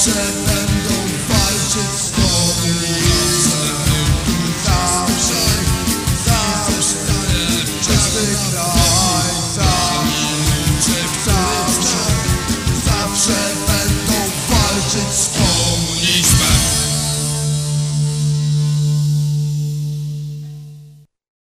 said that